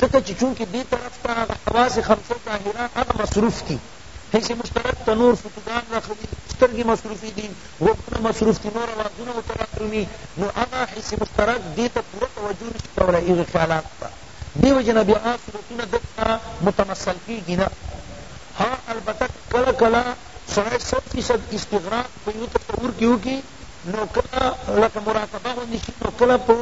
ځکه چې چونکه دې طرف ته هغه حواس خمسه ظاهرا هغه مصروف دي حیث مشترک ته نور فتوګان راخلي سترګې مصروفې دي غوږونه مصروف دي نور اوازونه ورته رادرومي نو هغه حیث مشترک دې ته پوره توجه نه شي کولای هغه خیالاتو ته دې وجې نه بیا هغه صورتونه دلته متمثل کېږي نه ها البته که کله کله سړی سو فیصد استغراق په یوه تصور کې وکړي نو کله لکه مراقبه غوندې شي نو کله په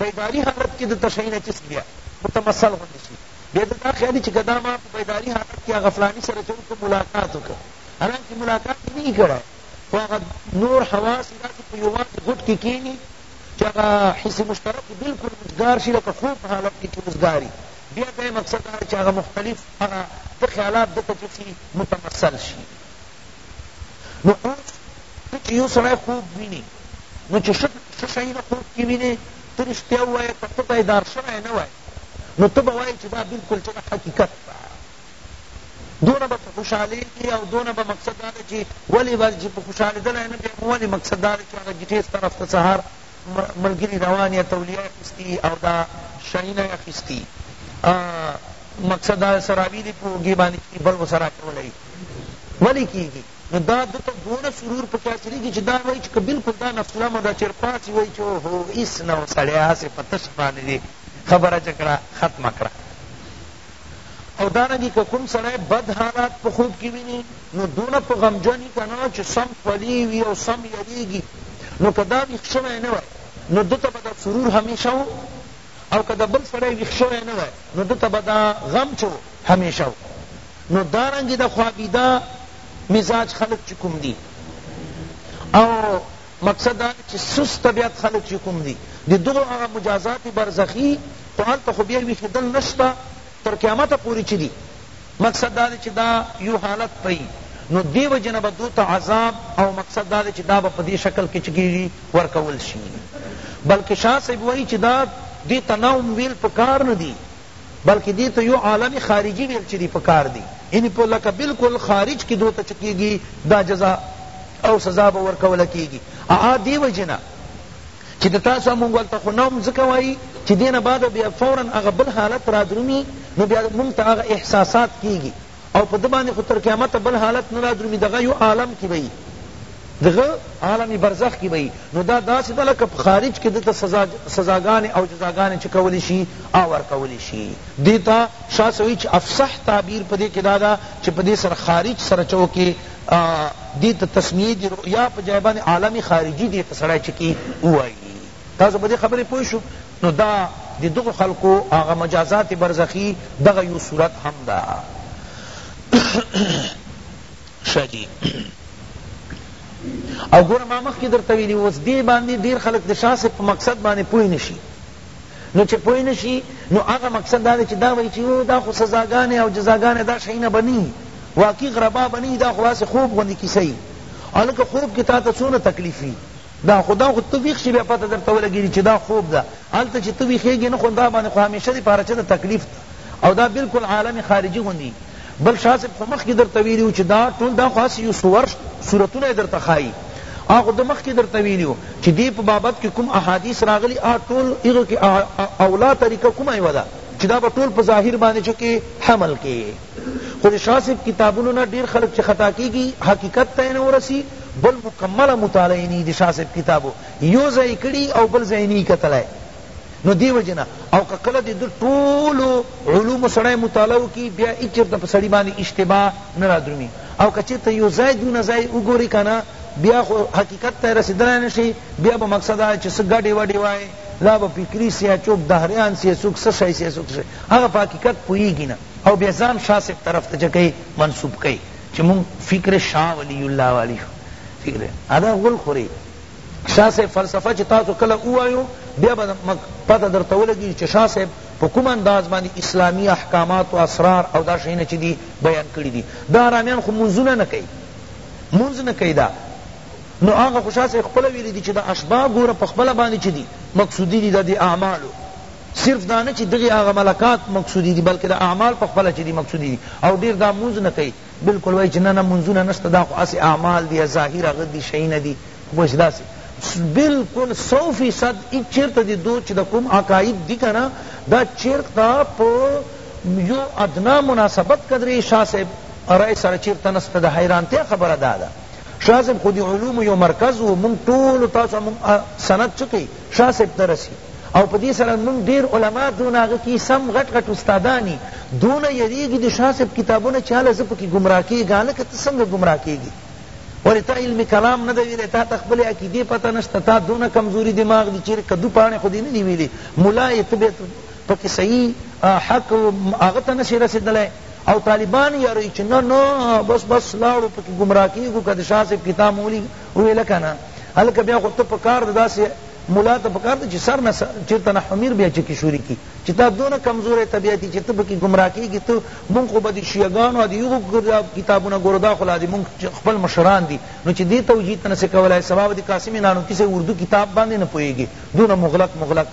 بیداري حالت کې د تشهي نه چسي بیا متمثل غوندې شي بیا د دا خیالي چې که دا ما په بیداري حالت کې هغه فلاني سره چې وکړو ملاقات وکړو حالانکه ملاقات یې نه وي کړی خو هغه نور حواس یې داسې په یوازې غوټ کې کښېني چې هغه حس مشترک بلکل وزګار شي لکه خوب په حالت کې چې وزګاري بیا دا مقصد دا چې هغه مختلف هغه د خیالات دته چې متمثل شي نو اوس ته چې یو سړی خوب ویني نو چې څه شیونه خوب کې وینې ته رښتیا ووایه که ته بیدار شوی نه وای نو ته به وایې چې دا بلکل چې ده حقیقت ده دونه به په خوشحالېږي او دونه به مقصد دا ده چې ولې به چې په خوشحالېدلی نه بیا ولې مقصد دا ده چې هغه ګیټېز طرف ته سهار ملګري روان یا تولیه اخیستي او دا شیونه اخیستي مقصد دا سراوي دي په اوږې باندې چې بل ورسره کولی ولی کیږی نو دا ده ته دونه سرور پکی حاصلیږی چی دا وایی چی که بلکل دا نفس الامر ده چی پاڅی وایی چی اوهو هیڅ نه وو سړی هسی په تش باندی دی خبره چه کړه ختمه کړه او دارنګه که کوم سړی بد حالات په خوب کی وینی نو دونه په غمجن وی کنه چی سم خلی وی او سم یریږی نو که دا ویښ شوی نه وای نو ده ته به دا سرور همیشه وو او که دا بل سړی ویښ شوی نه وای نو ده ته به دا غم چو همیشه وو نو دارنګه د خوابیده مزاج خلق چی کوم دی او مقصد دا چی سست طبیعت خلق چی کوم دی د دغو هغه مجازات برزخی خو هلته خو بیا ویښیدل نشته تر قیامت پوری چی دی مقصد دا چی دا یو حالت پئی نو دی وجه نه به دو ته عذاب او مقصد دا چی دا به په دی شکل کی چی کیږي ورکول شی بلکه شاه صاحب وایی چی دا دی تناوم ویل پکار ندی بلکه دې ته یو عالم خارجی ویل چی دی پکار دی یعنی په لکه بالکل خارج کی دوته چه کیږی دا جزا او سزا به ورکول کیږی آآ دی وجه نه چی د تاسو مونږ ولته خو نوم ځکه وایی چی دینه بعد بیا فورا هغه بل حالت رادرومی نو بیا مونږ ته هغه احساسات کیږی او په ده باندې خو تر قیامته بل حالت نه رادرومي دغه یو عالم کې به وي دغه عالم برزخ کې به وي نو دا داسې ده لکه په خارج کې ده ته سزاګانې او جزاګانې چې کولی شي او ورکولی شي دې ته شاه سوي چې افصح تعبیر په دې کې دا ده چې په دې سره خارج سره چو کې دې ته تسمیه دي رؤیا په جای باندې عالم خارجي دې ته سړی چې کی ووایي تاسو په دې خبرې پوه شو نو دا د دغو خلقو هغه مجازات برزخی دغه یو صورت هم دا شجی او ګور ما مخ کی درته ویلی اوس دی باندې ډیر خلک د شاه صاحب په مقصد باندې پوی نشي نو چې پوی نشي نو هغه مقصد دا چې دا وایي چې دا خو سزاګانې او جزاګانې دا شي نه بني واقعي غربا بني دا خو واسه خوب غوندي کیسه ای الکه خوب کې تا ته څونه تکلیف وي دا خو دا خو ته ویښ شې بیا پته درته ولګېږي چې دا خوب ده هلته چې ته ویښېږې نه خو دا باندې خو همیشه دپاره چه ده تکلیف ده او دا بلکل عالم خارجي غوندي بل شاه صاحب خو مخکې درته ویلي وو چې دا ټول دا خو هسې یو صور صورتونه یې درته ښایي هغه خو ده مخکې درته ویلي وو چې دې په بابت کې کوم احادیث راغلي هغه ټول هغه کې اولا طریقه کومه یوه ده چې دا به ټول په ظاهر باندې چې کې حمل کې خو د شاه صاحب کتابونو نه ډیر خلک چی خطا کیږی حقیقت ته یې نه ورسی بل مکمله مطالعه یې نه د شاه صاحب کتابو یو ځای یې کړی او بل ځای یې نه کتلی نو دی وجه نه او که کله د ده ټولو علومو سړی مطالعه وکړي بیا هیڅ چېرته په سړي باندې اشتباه نه رادرومي او که چېرته یو ځای دونه ځای وګوري که نه بیا خو حقیقت ته رسیدلای نه شي بیا به مقصد دا چې څه ګډې وډې وایې لا به فکري سي چوک دهریان سي څوک څه شی سي څوک څه شی هغه په حقیقت پوهېږي نه او بیا ځان شاه صاحب طرف ته چه کئی منسوب کئی چه مونږ فکر شاه ولی الله والی شو فکر ادا غول خوری شاه صاحب فلسفه چه تاسو کله ووایو بیا به پته درته ولګی چه شاه صاحب په کوم انداز باندې اسلامی احکامات او اسرار او دا شیونه چه دی بیان کړی دی دا حرامیان خو منځونه نه کوي منځ نه کوي دا نو هغه خوشا سے خپل ویلی دی چې د اشباح ګوره په خپل باندې چې دی مقصودی دی د اعمالو صرف دا نه چی دغی هغه ملکات مقصودی دی بلکه دا اعمال په خپله چی دی مقصودی دی او ډیر دا مونځ نه کوي بلکل وایی چی نه نه مونځونه نشته دا خو هسی اعمال دی ظاهر هغه دی شیونه دی خو بس داسی بلکل سو فیصد هیڅ چیرته دی دو چی دا کوم عقاید دی کنه دا چیرته په یو ادنا مناسبت قدر شاه صاحب رای سره چیرته نشته د حیرانتیا خبره دا ده شاه صاحب خو دی علوم یو مرکز و مونږ ټولو تاسو مونږ سند چکی شاه صاحب ته رسی او په دې سره نن ډیر علما دونه هغه کی سم غټ غټ استادان یې دونه یریږي د شاه صاحب کتابونه چې هله زه پکې ګمراه کېږم هلکه ته څنګه ګمراه کېږې ولې تا علم کلام نه دی ویلی تا ته خپلې عقیدې پته نشته تا دونه کمزوري دماغ دی چېرې کدو پاڼې خو دې نه دي ویلې ملا یې ته بیا پکې صحیح حق هغه ته نشې رسېدلی او طالبان یې اروي چې نه نه بس بس لاړو پکې ګمراه کېږو که د شاه صاحب کتاب مو ولیږي ویل کنه هلکه بیا خو ته پکار ده داسې ملا ته پکار ده چې سر نه چیرته نه حمیر بیا چکی شروع کی چې تا دونه کمزوری طبیعتی چې ته پکې گمراه کیږي ته مونږ خو به د شیعه ګانو د یغو کتابونه ګورو دا خو لا د مونږ خپل مشران دي نو چې دې توجیه ته نسې کولای سبا به د قاسم نانوتي سه اردو کتاب باندې نه پوهېږې دونه مغلق مغلق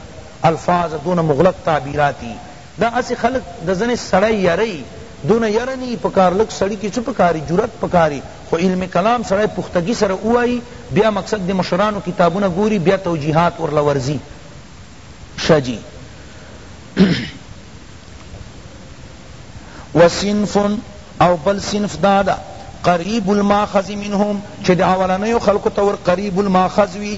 الفاظ دونه مغلق تعبیراتی دا هسی خلک د ځنی سړی یره یی دونه یره نه یی پکار لږ سړی کی څه پکاری جرات پکاری خو علم کلام سړی پختګی سره ووایی بیا مقصد د مشرانو کتابونه ګوری بیا توجیهات ورله ورځی شه جی وصنف او بل صنف دادا قریب الماخذ منهم چه د اولنیو خلقو تور قریب الماخذ وی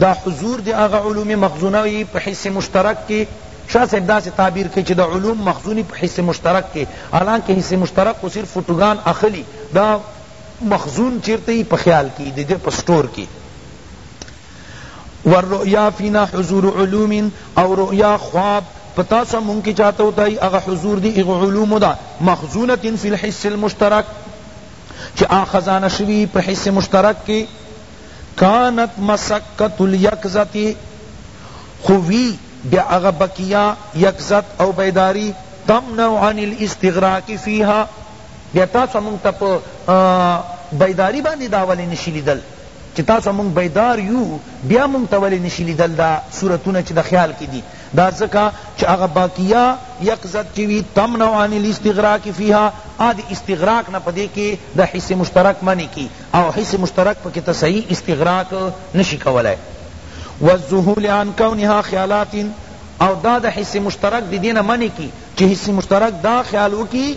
دا حضور د هغه علوم مخزونه یی په حس مشترک کی شاه صاحب داسی تعبیر کئی چی د علوم مخزونی په حس مشترک کی حالانکه حس مشترک خو صرف فوټوګان اخلی دا مخزون چیرته یی په خیال کی د ده په سټور کی والرؤیا فینا حضور علوم او رؤیا خواب پتاسو مونږ کی چاته وتای هغه حضور دی هغه علوم دا مخزونه فی الحس المشترک چی آ خزانه شوی په حس مشترک کی کانت مسکت الیقظة خو وی بیا هغه بقیه یقظت او بیداری تمنع عن الاستغراق فیها بیا تاسو مونږ ته په بیداری باندې دا ولی نشی لیدل چی تاسو مونږ بیدار یو بیا مونږ ته ولی نشی لیدل دا صورتونه چی د خیال کی دی دا ځکه چی هغه بقیه یقظت چی وی تمنع عن الاستغراق فیها آ د استغراق نه پدی کی د حس مشترک منع کی او حس مشترک په کی تصحیح استغراق نشی کولای والذهول عن کونها خیالات او دا د حس مشترک دی دینه منع کی چی حس مشترک دا خیال وکی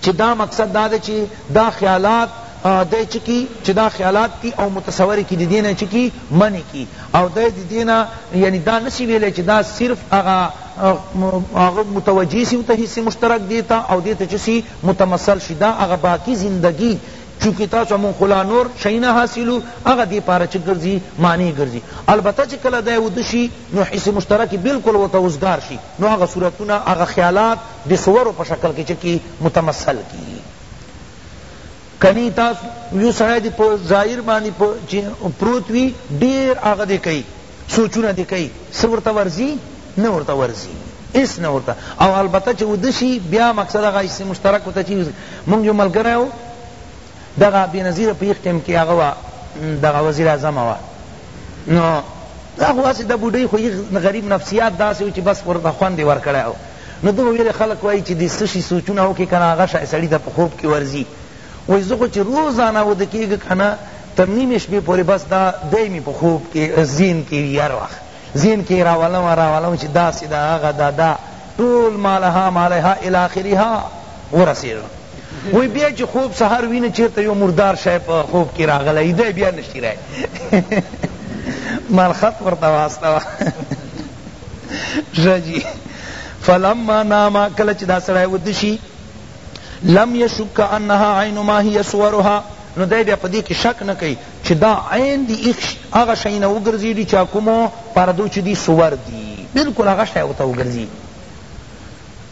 چی دا مقصد دا دی چی دا خیالات دی چکی چی دا خیالات تی او متصور کی دی دینا چکی منی کی او دی دی دینا یعنی دا نسی ویلے چی دا صرف اغا اغا متوجی سی تا حصی مشترک دیتا او دیتا چسی متمثل شی دا اغا باقی زندگی چونکه تاسو ته مونږ خو لا نور شیونه حاصلو هغه دې پاره چه ګرځي مانع ګرځي البته چه کله دا وده شي نو حس مشترک بلکل ورته اوزګار شي نو هغه صورتونه هغه خیالات د صورو په شکل کې چه کی متمثل کیږي کنی تاسو یو سړی دی په ظاهر باندې چه پروت وی ډیر هغه دی کوي سوچونه دی کئی څه ورته ورځی نه ورته ورځی اس نه ورته او البته چې ودشي بیا مقصد هغه اس مشترک ته چی مونږ یو ملګری و دغه بنظیر په یخ ټیم کې هغه وا دغه وزیر اعظم وا نو هغه واسه د بوډۍ خو یخ غریب نفسیات داسې و چې بس ورته خوند یې ورکړی نو دوه ویل خلک وایي چې د سشي سوچونه وکړي کنه هغه شای سړی د په خوب کې ورځي وای زه خو چی روزانه وده کیږ کنه تر نیمی شپی پوری بس دا دی می په خوب کی ذهن کی وی هر وخت ذهن کی راولم راولم چی داسی ده هغه ده دا ټول مالها مالها الی اخرها ورسیدم وای بیا چی خوب سحر وی نه چیرته یو مردار شی په خوب کی راغلی دی بیا نشی رای مال خط ورته واستوا ژجی فلما ناما کله چې دا سړی ودشي لم یشک انها عین ما هی صورها نو دی بیا په دې کې شک نه کوي چې دا عین دي هغه شی نه وګرځېدي چې کومو پردو چې دي صور دي بلکل هغه شی ورته وګرځېږي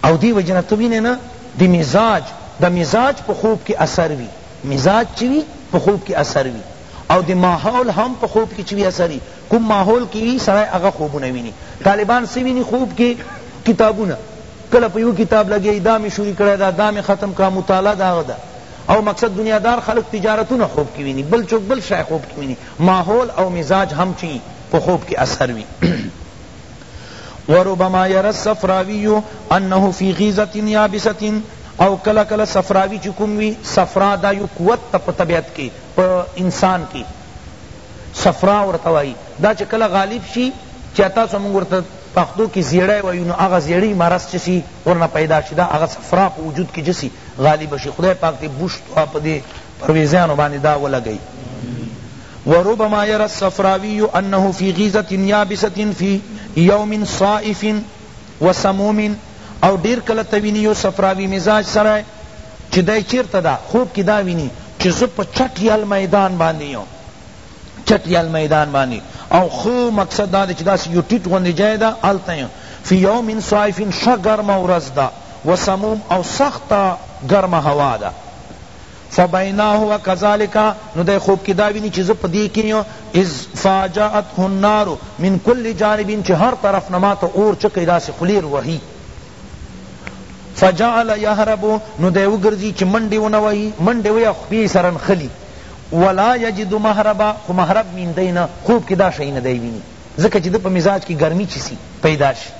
او دې وجې نه ته وینې نه د مزاج د مزاج په خوب کې اثر وي مزاج چې وي په خوب کې اثر وي او د ماحول هم په خوب کې چې وي اثر وي کوم ماحول کې وي سړی هغه خوبونه ویني طالبان څه ویني خوب کې کتابونه کله په یوه کتاب لګیا یی دا می شروع کړی ده دا می ختم کړه مطالعه د هغه ده او مقصد دنیا دار خلق تجارتونه خوب کی وینی بل چوک بل شی خوب کی وینی ماحول او مزاج هم چی په خوب کی اثر وی وربما یری الصفراوی انه فی غیظة یابسة او کلا کلا صفراوی چی کوم وی صفرا دا یو قوت تا په طبیعت کی په انسان کی صفرا ورته وایی دا چی کلا غالب شی چی تاسو مونږ ورته پښتو کی زیړی وایو نو هغه زیړی مرض چه سی ورنه پیدا شی دا هغه صفرا په وجود کی چه سی غالبه شی خدای پاک دی بوشت او په دی پرویزیانو باندی دا ولګی وربما یری الصفراوی انه فی غیزة یابسة فی یوم صائف وسموم او ډیر کله ته وینی یو صفراوی مزاج سړی چه دی چیرته ده خوب کی دا وینی چه زه په چټ یل میدان باندی یم چټیال میدان باندې او خو مقصد دا دی چې داسې یو ټیټ غوندې ځای ده هلته یم فی یوم صایف ښه ګرمه ورځ ده و سموم او سخته ګرمه هوا ده فبینا هو کذالک نو دی خوب کې دا ویني چې زه په دې کې یم اذ فاجاته النار من کل جانب چې هر طرف نه ماته اور چکی داسې خلیر وهي فجعل یهرب نو دی وګرځي چې منډې ونه وهي منډې ویا خپې سره نښلي ولا یجد مهربا خو مهرب میندی نه خوب کی دا شی نه دی وینی ځکه چی د په مزاج کی ګرمی چی سی پیدا شی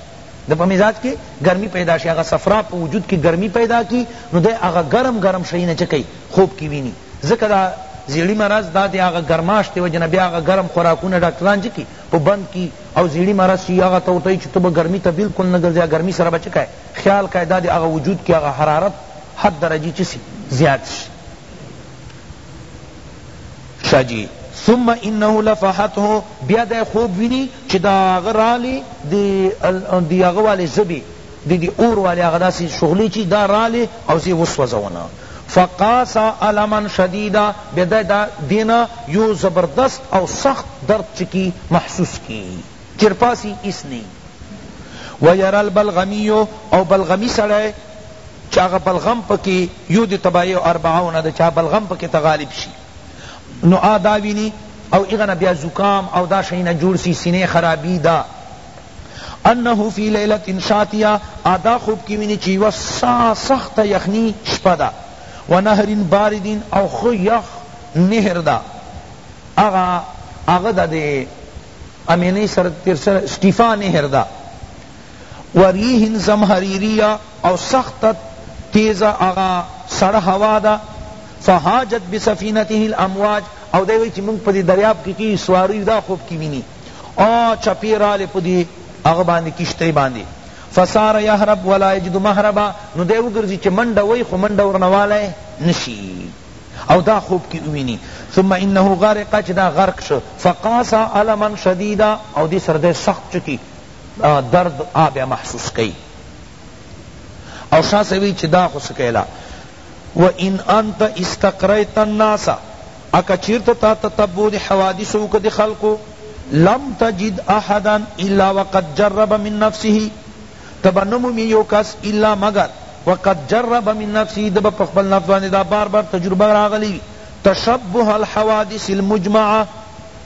د په مزاج کی ګرمی پیدا شی هغه صفرا په وجود کی ګرمی پیدا کی نو دی هغه ګرم ګرم شی نه چکی خوب کی وینی ځکه دا زیړی مرض دا دی هغه ګرماش دی وجنه بیا هغه ګرم خوراکونه ډاکټران چکی په بند کی او زیړی مرض چی هغه ته وتای چی ته ګرمی ته بالکل نه ګرځی ګرمی سره بچ کای خیال کای دا دی هغه وجود کی هغه حرارت حد درجی چی سی زیات شی شه جی ثم انه لفحته بیا دی خوب وینی چی دا هغه رالی دی هغه والی زبی دی دی اور والی هغه داسی شغلی چی دا رالی او زی وسوزونه فقاسا الما شدیدا بیا دی دا دینا یو زبردست او سخت درد چکی محسوس کی چرپاسی اس نی ویرا البلغمی او بلغمی سړی چه هغه بلغم پکی یو دی طبایع اربعو نه ده چه بلغم پکی ته غالب شی نو آ دا وینی او هغه نه بیا زکام او دا شی نه جوړ سی سینه خرابی دا انه فی لیلة شاتیہ آ دا خوب کی وینی چه یوه سا سخت یخنی شپه ده و نهر بارد او خو یخ نهر ده هغه هغه ده دی امینی سره تیر سره سټیفا نهر ده و ریح زمهریریه او سخت تیز اغا سړه هوا ده فهاجت بسفینته الامواج او دی وی چی مونږ پدی دریاب کی کی سواری دا خوب کی وینی او چپی رالی پدی هغه باندې کشتی باندې فسار یهرب ولا یجد مهربا نو دی وګرځي چې منډه وای خو منډه ورنه والی نشي او دا خوب کی ویني ثم انه غرق چې دا غرق شو فقاسا علما شدیدا او دې سره دی سخت چکی درد آ بیا محسوس کئی او شاہ سوی چی دا خو سکیلا و ان انت استقریت الناس اکا چیرت تا تتبو دی حوادث و کدی خلقو لم تجد احدا الا وقد جرب من نفسه تبا نمومی یو کس الا مگر وقد جرب من نفسه دبا پخبل نفس باندې دا بار بار تجربه راغلی تشبه الحوادث المجمعه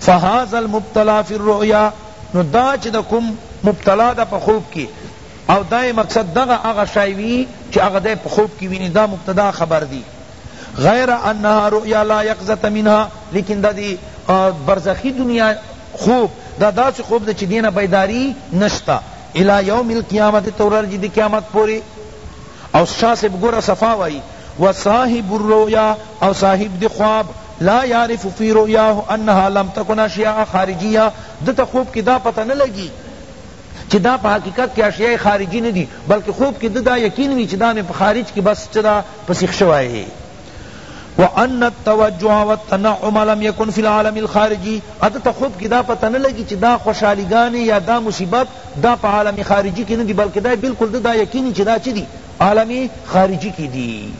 فهذا المبتلا فی الرؤیا نو دا چی دا کوم مبتلا دا په خوب کی او دا مقصد دغه هغه شای وی چې هغه دی په خوب کې ویني دا مبتدا خبر دی غیر انها رؤیا لا یقظه منها لیکن دا دی برزخی دنیا خوب دا داس خوب دا چی دینا بیداری نشتا الى یوم القیامت تورر جی دی قیامت پوری او شاہ سے بگورا صفا وائی و صاحب الرؤیا او صاحب دی خواب لا يعرف في رؤياه انها لم تكن اشياء خارجيه ده ته خوب کی دا پته نه لګی چی دا په حقیقت کی اشیاء خارجی ندی بلکه خوب کی ده دا یقین وی چی دا می په خارج کی بس چه دا پسیخ شوی وان التوجع والتنعم لم يكن في العالم الخارجي ادت خوب کی دا پتہ نہ لگی چی دا خوشحالی گانی یا دا مصیبت دا پا عالم خارجی کی ندی بلکہ دا بالکل دا یقینی چی دا چی دی عالم خارجی کی دی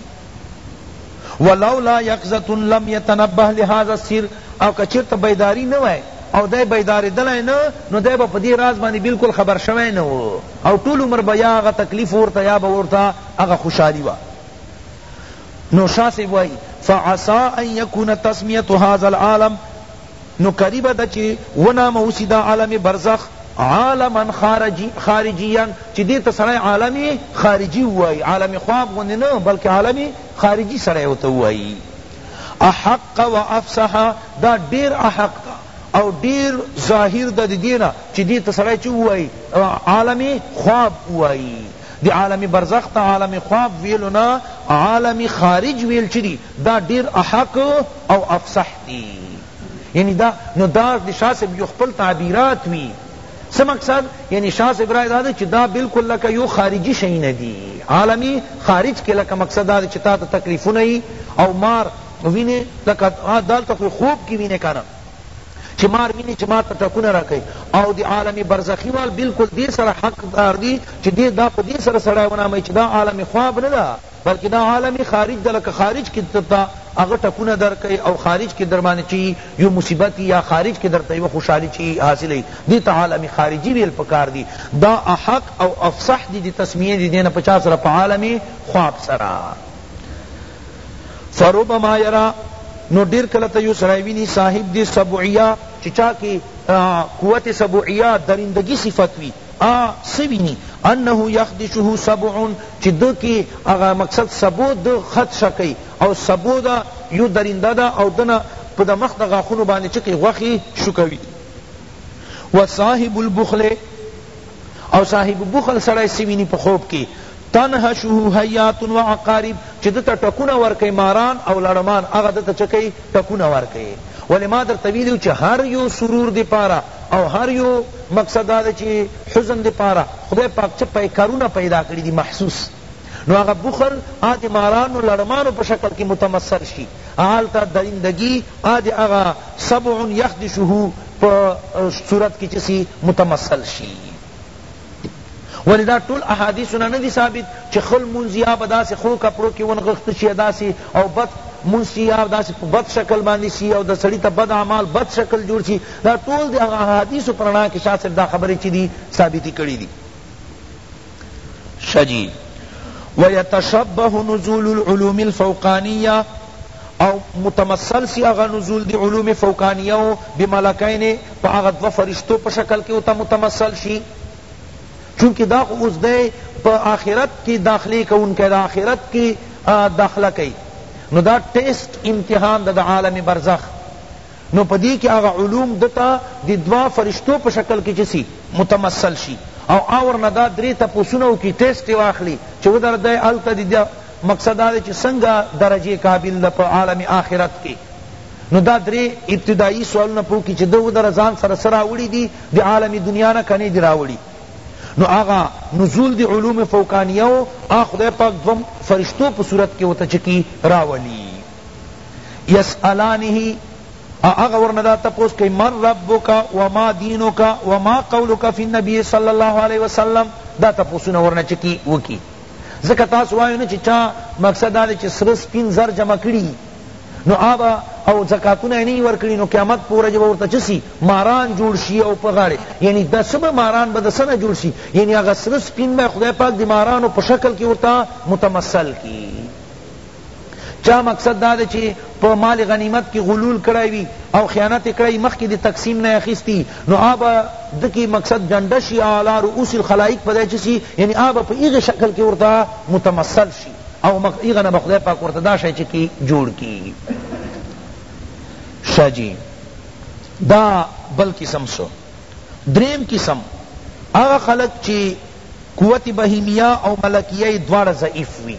ولولا یقظة لم یتنبه لهذا السر او که چرته بیداری نه وای او دی بیداریدلای نه نو دی به په دی راز باندی بلکل خبر شوی نه وو او ټول عمر به یا هغه تکلیف وو ورته یا به ورته هغه خوشحالی وه نو شاه صاحب وایی فعسیٰ ان یکون تسمیة هذا العالم نو قریبه ده چی ونامو سی دا عالم برزخ عالما خارجیا چی دی ته سړی عالم خارجی ووایی عالم خواب غوندی نه بلکه عالم خارجی سړی ورته ووایی احق و افصح دا ډیر احق ده او ډیر ظاهر ده ددی نه چی دی ته سړی چه ووایی عالم خواب ووایی دی عالم برزخ ته عالم خواب ویلو نه عالم خارج ویل چه دی دا ډیر احق او افصح دی یعنی دا نو دا د شاه صاحب یو خپل تعبیرات وی څه مقصد یعنی شاه صاحب رائے دا چې دا بالکل لکه یو خارجی شی نه دی عالمی خارج کې لکه مقصد دا چې تا ته تکلیفونه ای او مار وینه لکه دالته خو خوب کې وینه کنه چې مار ویني چې ما ته ټکونه راکوي او د عالم برزخي وال بالکل دې سره حق دار دي چې دې دا په دې سره سړی وناموي چې دا عالم خواب نه ده بلکه دا عالم خارج ده لکه خارج که ته ته هغه ټکونه درکوي او خارج که درباندې چي يو مصيبت يي يا خارج که درته يوه خوشحالي چي حاصله يي دي ته عالم خارجي ويل پکار دي دا احق او افصح دي د تسميې د دې نه په چا سره په عالم خواب سره فربما يرا نو ډير کله ته يو سړی ويني صاحب دي سبعيه چي چا کي قوت سبعيه درندګي صفت وي آ څه وینی انه یخدشه سبع چی ده کی هغه مقصد سبع ده خدش کئی او سبع ده یو درنده ده او دنه په د مخ د غاښونو باندی چه کی غوښی شکوی و صاحب البخل او صاحب بخل سړی څه وینی په خوب کی تنهشه حیات و عقارب چی ده ته ټکونه ورکئی ماران او لړمان هغه ده ته چه کئی ټکونه ورکئی ولی ما درته ویلی چی هر یو سرور دی پاره او هر یو مقصد دا ده چی حزن دی پاره خدای پاک چه پای کارونه پیدا کړی دی محسوس نو هغه بخل هغه د مارانو لړمانو په شکل کی متمثل شی هلته درندګی هغه د هغه سبع یخدشه په صورت کی چه سی متمثل شی ولی دا ټول احادیثو نه ندی ثابت چی ښه لمونځ یا به داسی ښو کپړو کی ونغښتل شی داسی او بد مونځ چی یا داسی په بد شکل باندی سی او د سړی ته بد اعمال بد شکل جوړ سی دا ټول دی هغه احادیثو په رڼا کی شاه صاحب دا خبری چی دی ثابتی کړی دی شه جی ویتشبه نزول العلوم الفوقانیه او متمثل سی هغه نزول دی علوم فوقانیه و بملکین په هغه دو فرشتو په شکل کی ورته متمثل شی چونکه دا خو اوس دی په آخرت کی داخلی کونکی دا آخرت کی داخله کئی نو دا ٹیسٹ امتحان دا, دا عالم برزخ نو په دې کې هغه علوم ده ته د دوا فرشتو په شکل کې چه سی متمثل شی او آ ورنه دا درې تپوسونه وکړي ټیسټ یې واخلي چه ودر دی هلته د ده مقصد دا دی چه څنګه درجې قابل ده په عالم آخرت کې نو دا درې ابتدائی سوالونه په وکړي چه ده ودر ځان سره څه راوړي دي د عالم دنیا نه کنه دي راوړي نو آغا نزول دی علوم فوقانیه و آ خدای پاک دو فرشتو پا صورت کی وتا چکی راولی یسألانه هغه ورنه دا تپوس کوي من ربک وما دینک وما قولک فی النبی صلی الله علیه وسلم دا تپوسونه ورنه چکی وکی ځکه تاسو وایو نه چې چا مقصد دا دی چې سره سپین زر جمع کړي نو آبا او زکاتونه نه ورکړي نو قیامت پورې جوړ ورته چسی ماران جوړ شي او په غاړه یعنی د سب ماران به د سنه جوړ شي یعنی هغه سره سپین به خدای پاک د مارانو په شکل کې ورته متمثل کی چا مقصد دا دی چی په مال غنیمت کی غلول کړای وی او خیانت کړای مخکی دی تقسیم نه اخیستی نو آب دکی مقصد جنډه شی اعلی رؤوس الخلائق په ځای چسی یعنی آب په ایغه شکل کی ورته متمثل شی او ایغه نه خدای پاک ورته دا شی چکی جوړ کی شا جی دا بل قسم سو دریم قسم هغه خلق چی قوت بهیمیه او ملکیه دواړه ضعیف وی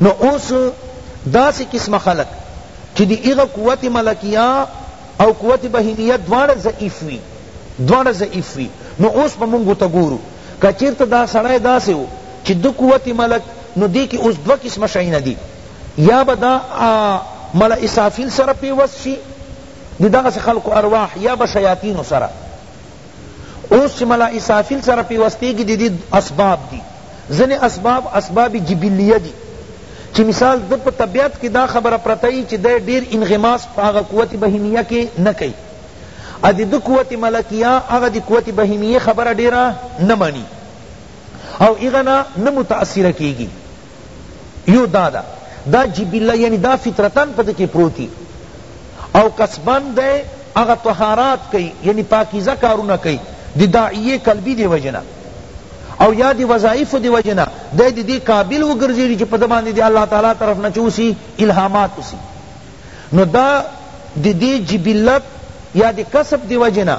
نو اوس داسی قسم خلق چی دی هغه قوت ملکیه او قوت بهیمیه دواړه ضعیف وی دواړه ضعیف وی نو اوس به مونږ ورته ګورو که چیرته دا سړی داسی وو چی ده قوت ملک نو دی کی اوس دوه قسمه شیونه دی یا به دا ملا اسرافیل سره پیوست شی دی دغسی خلقو ارواح یا به شیاطینو سره اوس چی ملا اسرافیل سره پیوستیږی د دې اسباب دی ځنی اسباب اسباب جبلیه دی چی مثال د په طبیعت کی دا خبره پرته یی چی دی ډیر انغماس په هغه قوت بهیمیه کی نه کوي ا د ده قوت ملکیه هغه د قوت بهیمیه خبره ډیره نه منی او هغه نه نه متاثره کیږي یو دا ده دا جبلة یعنی دا فطرتا په ده کی پروت دی او کسبا دی هغه طهارات کئی یعنی پاکیزه کارونه کئی د داعیه قلبی دی وجه نه او یا دی وظائف دی وجه نه دی دی دی قابل وګرځیدی چی په ده باندې دی الله تعالی طرف نه چوسی الهامات وسی نو دا دی دی جبلت یا دی کسب دی وجه نه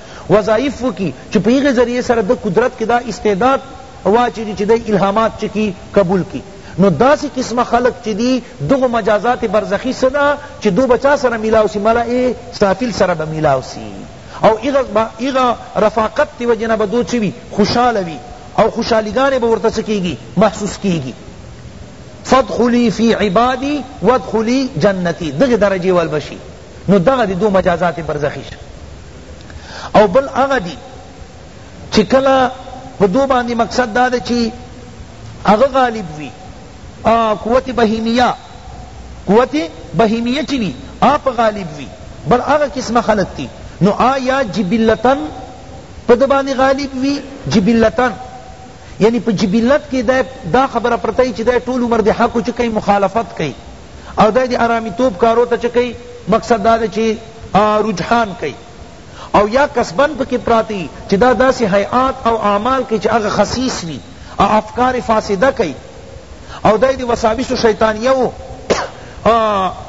وظایف وکی چی په هغی ذریعه سره ده قدرت کی دا استعداد واچیږی چی دی الهامات چه کی قبول کی نو داسی قسمه خلق چه دی دغو مجازات برزخی څه ده چی دو به چا سره ملاو سی ملأ سافل سره به ملاو سی او هغه رفاقت تی وجه نه به دو چه وی خوشحاله وی او خوشحالیګانی به ورته څه کیږی محسوس کیږی فادخلی فی عبادی وادخلی جنتی دغی درجی وال بشی نو دغه دی دو مجازات برزخی شو او بل هغه دی چی کلا په دو باندې مقصد دا ده چی هغه غالب وی قوت بهیمیه قوت بهیمیه چی وی آپ غالب وی بر هغه قسم خلق تی نو آیا جبلتن په د باندې غالب وی جبلتن یعنی په جبلت کې دا خبره پرته چې دا ټول عمر د حق چکه مخالفت کوي او دا دی ارامی توب کارو ته چکی مقصد دا دی چی رجحان کئی او یا کسبن پکی پراتی چی دا داسی حیات او اعمال کی چی اغا خصیص وی او افکار فاسدہ کئی او دا دی وساویس شیطانیو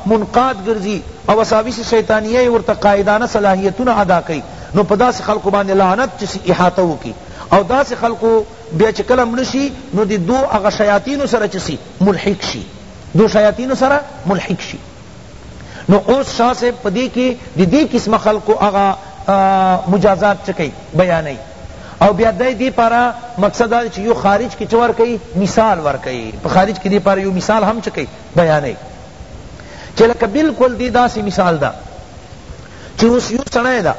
منقاد گرزی او وساویس شیطانیه ورته قائدانه صلاحیتونه ادا کئ نو په داس خلقو باندې لعنت چسی احاطه وکي او داس خلقو بیا چې کله مړ شي نو د دو هغه شیاطینو سره چسی ملحق شي دو شیاطینو سره ملحق شی نو اوس شاہ صاحب پدی کی دی دی قسم خلقو اغا مجازات چکی بیانی او بیا دی دی پارا مقصد دا چی یو خارج کی چور کئی مثال ور کئی پا خارج کی دی پارا یو مثال ہم چکی بیانی چی لکا بالکل دی دا سی مثال دا چی اس یو سڑای دا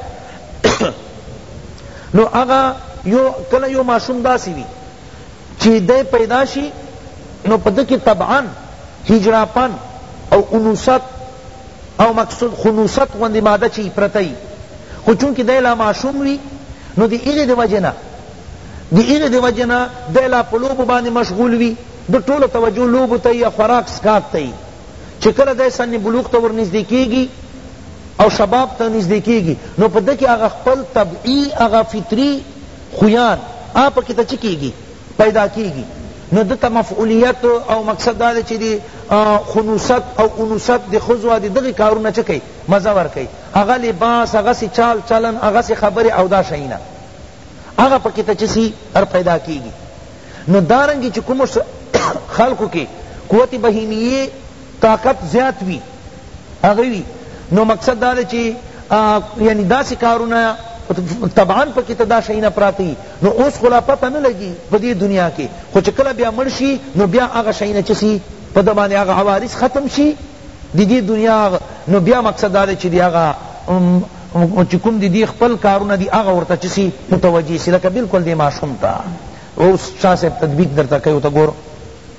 نو اغا یو کلا یو معصوم دا سی وی چی دی پیدا شی نو په ده کی طبعا هجړاپن او انوثت او مقصود خنوثت غوندی ماده چی پرته یی خو چونکه دی لا ماشوم وی نو دی هغی دی وجه نه دی هغی دی وجه نه دی لا په لوبو باندی مشغول وی ده ټوله توجه لوبو ته یا خوراک څښاک ته یی چی کله دی سن بلوغ ته ورنږدې کیږي او شباب ته نږدې کیږي نو په ده کی هغه خپل طبعی هغه فطری خویان هغه په کی ته چه کیږی پیدا کیږی نو ده ته مفعولیت او مقصد دا دی چه دی خنوست او انوثت دی ښځو دی دغی کارونه چه کئی مزه ورکئی هغه لباس هغه سی چال چلن هغه سی خبری او دا شئینا هغه په کی ته چه سی ار پیدا کیږی نو دارنګی چه کوم خلقو کی قوت بهیمیه طاقت زیات وی هغه وی نو مقصد دا ده چی یعنی داسی کارونه طبعا پکی ته دا شیونه پراته وی نو اوس خو لا پته نه لګی په دی دنیا کی خو چی کله بیا مړ شی نو بیا هغه شیونه چه سی په ده باندې هغه عوارض ختم شی دی دی دنیا نو بیا مقصد دا ده چی دی هغه چی کوم دی دی خپل کارونه دی هغه ورته چه سی متوجه سی لکه بالکل دی ماشوم تا اوس شاه صاحب تطبیق درته کوي ته ګور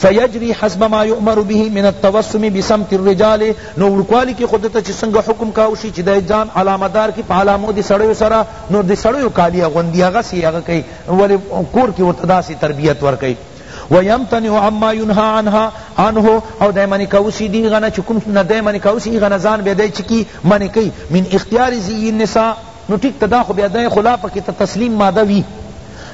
فیجری حسب ما یؤمر به من التوسم بسمت الرجال نو وړکوالی کی خود ته چې څنګه حکم کاو شي چې د ځان علامه دار کی په علامو د سړیو سره نو د سړیو کالی اغوندي هغه سی هغه کوي ولی کور کی ورته داسې تربیت ورکوي ويمتنع عما ينهى عنها عنه او دای منی کوسی دی غنه چکم نه دای منی کوسی غنه زان به دای چکی منی کی من اختیار زی النساء نو ټیک ته دا خو بیا دی خو لا پکی ته تسلیم ماده وی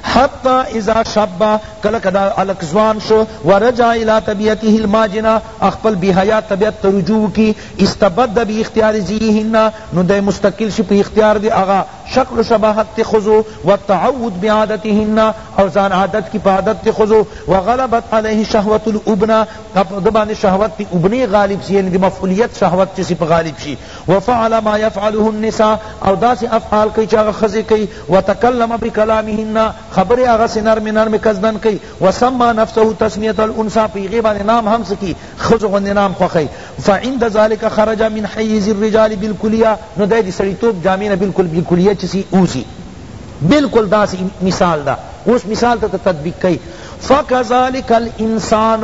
حتی اذا شب کله که دا هلک ځوان شو ورجع الی طبیعته الماجنه خپل بی حیا طبیعت ته رجوع وکړي استبد باختیار زیهن نو دی مستقل شي په اختیار د هغه شکل و شباهت د ښځو والتعود بعادتهن او ځان عادت کړي په عادت د ښځو وغلبت علیه شهوة الابنه او په ده باندې شهوت د ابنې غالب شي یعنې د مفعولیت شهوت چې په غالب شي وفعل ما يفعله النساء او داسې افعال کئی چه هغه ښځی کئی وتکلم بکلامهن خبری هغه سی نرمی نرمی کزدن کئی وسمی نفسه تسمیة الانثی په هغی باندې نام هم څه کی ښځو غوندې نام خوښی فعند ذلک خرج من حیز الرجال بالکلیه نو دی د سړیتوب جامې نه بلکل بالکلیه چه سی اوزی بلکل داسی مثال دا اوس مثال تا تطبیق کئی فکذلک الانسان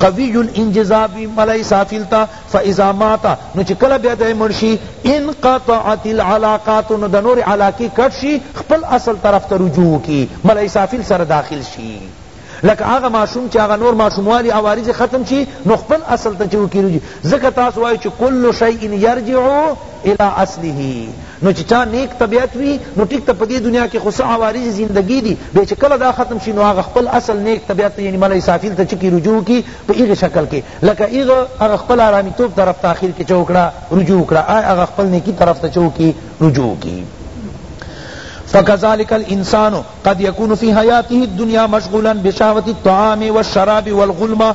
قوی الانجذاب وی ملا اسرافیل ته فاذا مات نو چې کله بیا دی مړ شي انقطعت العلاقات نو د نور علاقې کټ شي خپل اصل طرف ته رجوع وکړي ملا اسرافیل سره داخل شي لکه هغه ماشوم چې هغه نور ماشوموالی عوارض ختم شي نو خپل اصل ته چې وکړي ځکه تاسو وایي چې کل شیء یرجع الی اصله نو چې چا نیک طبیعت وي نو ټیک ته په دې دنیا کې خو څه عوارض زندګي دي بیا چې کله دا ختم شي نو هغه خپل اصل نیک طبیعت یعنی ملای سافیل ته چکی رجوع کی په هغه شکل کې لکه هغه هغه خپل آرامی توب طرف ته اخر کې چوکړه رجوع کړه آی هغه خپل نیکی طرف ته چوکی رجوع کی فكذلك الانسان قد يكون في حياته الدنيا مشغولا بشهوة الطعام والشراب والغلم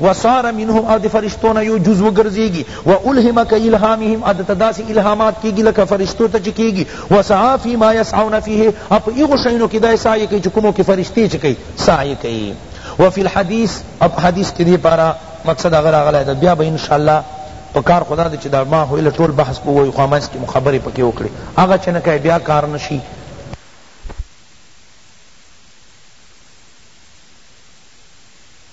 وصار منهم او د فرشتو نه یو جز وګرځیږي والهم کالهامهم او دته داسې الهامات کیږي لکه فرشتو ته چې کیږي وسعا فيما يسعون فيه او په هغو شیانو کې دا سعی کوي چې کومو کې فرشتې چې کوي سعی کوي وفي الحديث اب حدیث کې دې پارا مقصد هغه راغلی ده بیا به ان شاء الله په کار خدا دې چې دا ما هویل ټول بحث په وایو خو منځ کې خبرې پکې وکړي هغه چې نه کوي بیا کار نشي